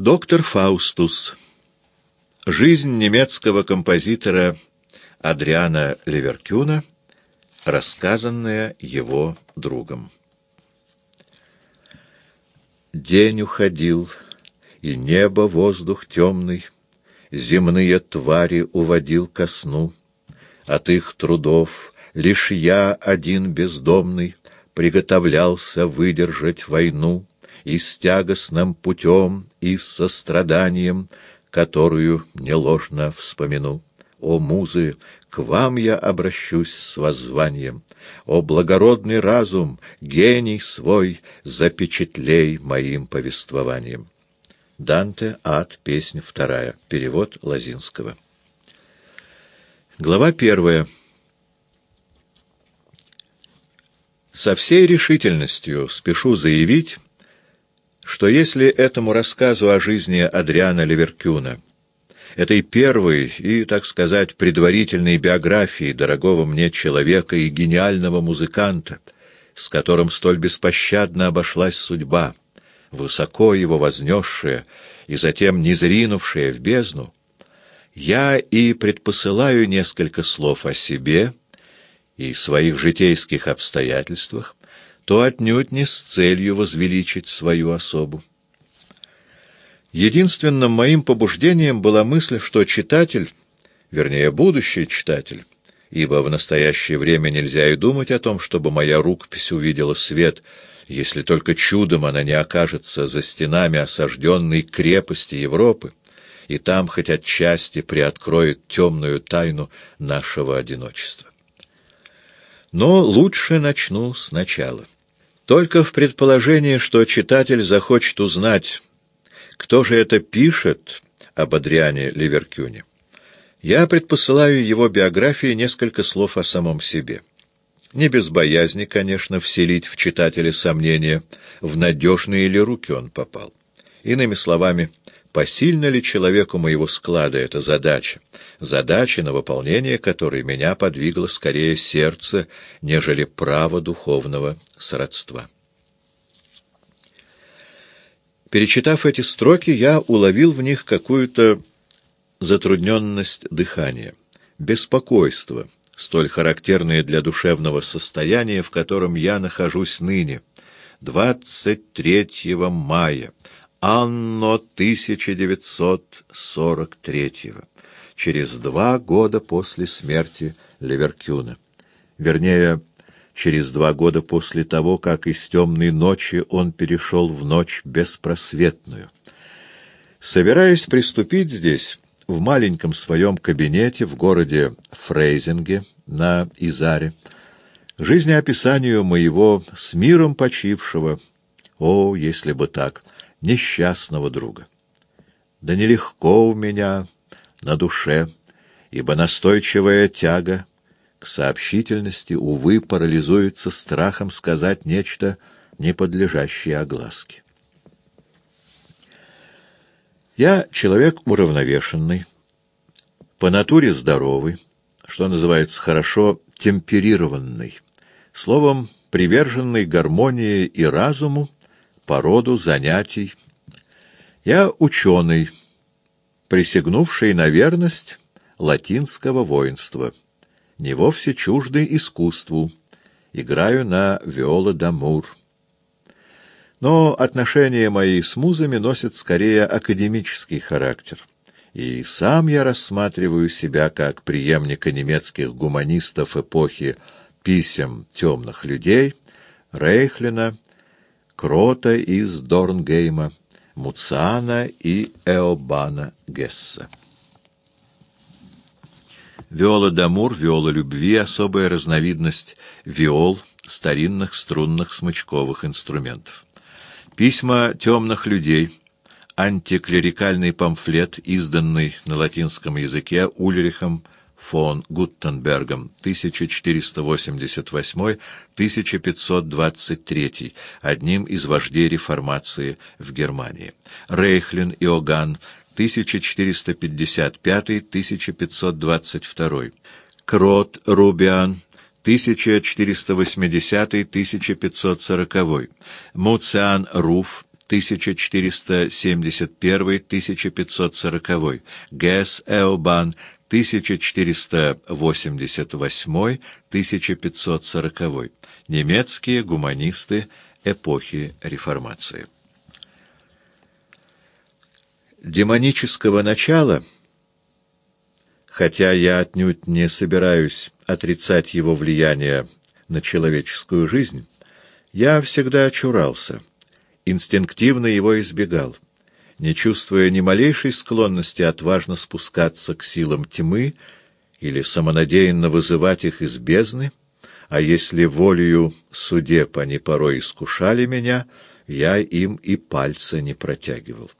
Доктор Фаустус. Жизнь немецкого композитора Адриана Леверкюна, рассказанная его другом. День уходил, и небо, воздух темный, Земные твари уводил ко сну. От их трудов лишь я, один бездомный, Приготовлялся выдержать войну И с тягостным путем, и с состраданием, Которую не ложно вспомину. О, музы, к вам я обращусь с воззванием. О, благородный разум, гений свой, запечатлей моим повествованием. Данте, ад, песня вторая. Перевод Лазинского. Глава первая. Со всей решительностью спешу заявить, что если этому рассказу о жизни Адриана Леверкюна этой первой и, так сказать, предварительной биографии дорогого мне человека и гениального музыканта, с которым столь беспощадно обошлась судьба, высоко его вознесшая и затем низринувшая в бездну, я и предпосылаю несколько слов о себе и своих житейских обстоятельствах, то отнюдь не с целью возвеличить свою особу. Единственным моим побуждением была мысль, что читатель, вернее, будущий читатель, ибо в настоящее время нельзя и думать о том, чтобы моя рукопись увидела свет, если только чудом она не окажется за стенами осажденной крепости Европы, и там хоть отчасти приоткроет темную тайну нашего одиночества. Но лучше начну сначала. Только в предположении, что читатель захочет узнать, кто же это пишет об Адриане Ливеркюне? Я предпосылаю его биографии несколько слов о самом себе. Не без боязни, конечно, вселить в читателя сомнения, в надежные ли руки он попал. Иными словами, посильна ли человеку моего склада эта задача, задача, на выполнение которой меня подвигло скорее сердце, нежели право духовного сродства. Перечитав эти строки, я уловил в них какую-то затрудненность дыхания, беспокойство, столь характерное для душевного состояния, в котором я нахожусь ныне, 23 мая, анно 1943, через два года после смерти Леверкюна. Вернее, через два года после того, как из темной ночи он перешел в ночь беспросветную. Собираюсь приступить здесь, в маленьком своем кабинете в городе Фрейзинге на Изаре, жизнеописанию моего с миром почившего, о, если бы так, несчастного друга. Да нелегко у меня на душе, ибо настойчивая тяга — к сообщительности, увы, парализуется страхом сказать нечто, не подлежащее огласке. Я человек уравновешенный, по натуре здоровый, что называется хорошо темперированный, словом, приверженный гармонии и разуму по роду занятий. Я ученый, присягнувший на верность латинского воинства — не вовсе чужды искусству. Играю на виола-дамур. Но отношения мои с музами носят скорее академический характер. И сам я рассматриваю себя как преемника немецких гуманистов эпохи писем темных людей, Рейхлина, Крота из Дорнгейма, Муцана и Эобана Гесса. Виола дамур, виола любви — особая разновидность виол, старинных струнных смычковых инструментов. Письма темных людей, антиклерикальный памфлет, изданный на латинском языке Ульрихом фон Гуттенбергом 1488-1523, одним из вождей реформации в Германии. Рейхлин Иоганн 1455-1522. Крот Рубиан 1480-1540. Муциан Руф 1471-1540, Гэс Эобан 1488-1540, немецкие гуманисты эпохи Реформации. Демонического начала, хотя я отнюдь не собираюсь отрицать его влияние на человеческую жизнь, я всегда чурался, инстинктивно его избегал, не чувствуя ни малейшей склонности отважно спускаться к силам тьмы или самонадеянно вызывать их из бездны, а если волею судеб они порой искушали меня, я им и пальца не протягивал.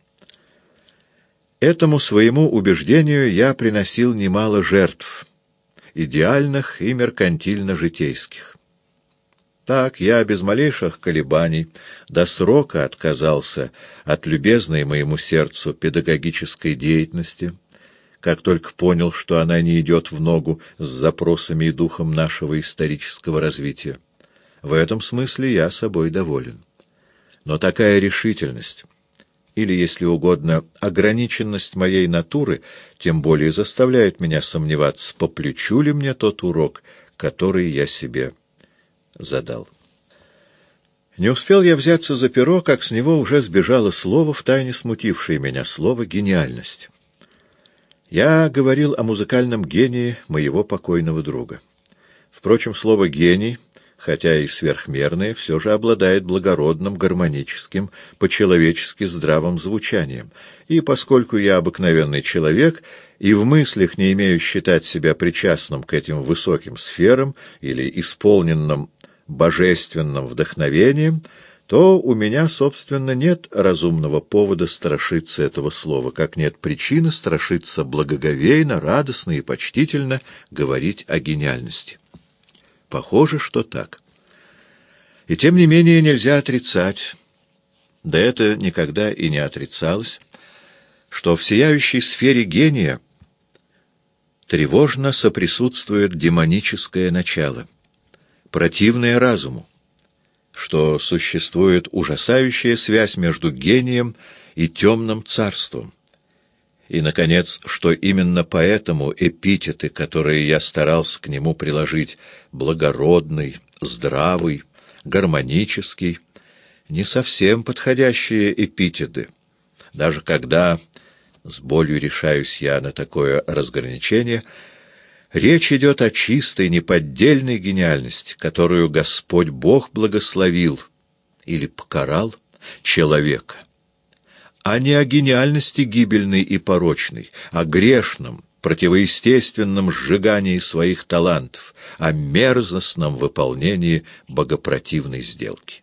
Этому своему убеждению я приносил немало жертв, идеальных и меркантильно-житейских. Так я без малейших колебаний до срока отказался от любезной моему сердцу педагогической деятельности, как только понял, что она не идет в ногу с запросами и духом нашего исторического развития. В этом смысле я собой доволен. Но такая решительность, или, если угодно, ограниченность моей натуры, тем более заставляет меня сомневаться, по плечу ли мне тот урок, который я себе задал. Не успел я взяться за перо, как с него уже сбежало слово, втайне смутившее меня, слово «гениальность». Я говорил о музыкальном гении моего покойного друга. Впрочем, слово «гений», хотя и сверхмерное, все же обладает благородным, гармоническим, по-человечески здравым звучанием. И поскольку я обыкновенный человек и в мыслях не имею считать себя причастным к этим высоким сферам или исполненным божественным вдохновением, то у меня, собственно, нет разумного повода страшиться этого слова, как нет причины страшиться благоговейно, радостно и почтительно говорить о гениальности. Похоже, что так. И тем не менее нельзя отрицать, да это никогда и не отрицалось, что в сияющей сфере гения тревожно соприсутствует демоническое начало — противное разуму, что существует ужасающая связь между гением и темным царством, и, наконец, что именно поэтому эпитеты, которые я старался к нему приложить, благородный, здравый, гармонический, не совсем подходящие эпитеты, даже когда, с болью решаюсь я на такое разграничение, Речь идет о чистой, неподдельной гениальности, которую Господь Бог благословил или покарал человека, а не о гениальности гибельной и порочной, о грешном, противоестественном сжигании своих талантов, о мерзостном выполнении богопротивной сделки.